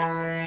Bye.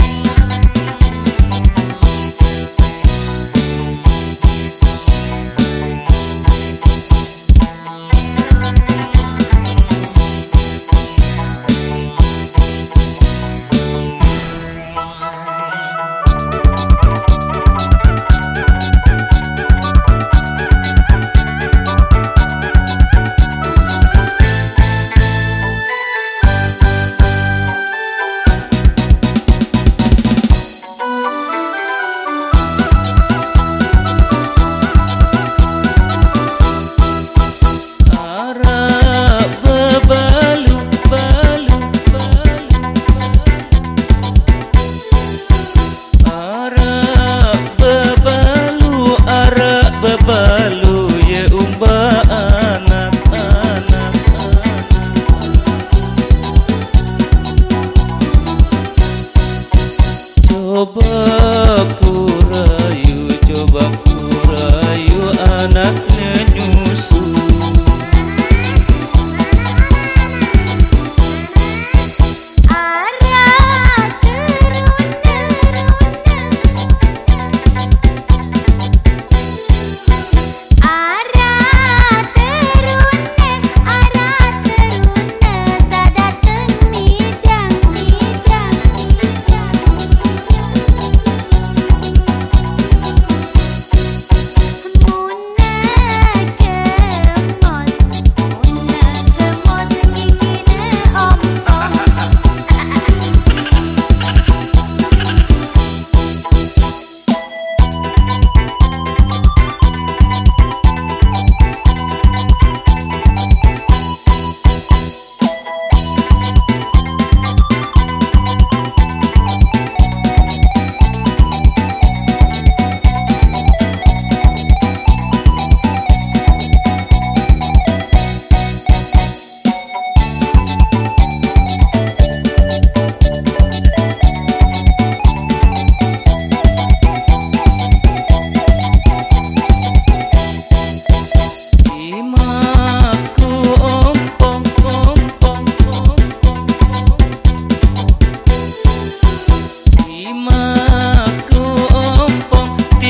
sober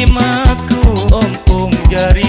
Terima ku om pung jari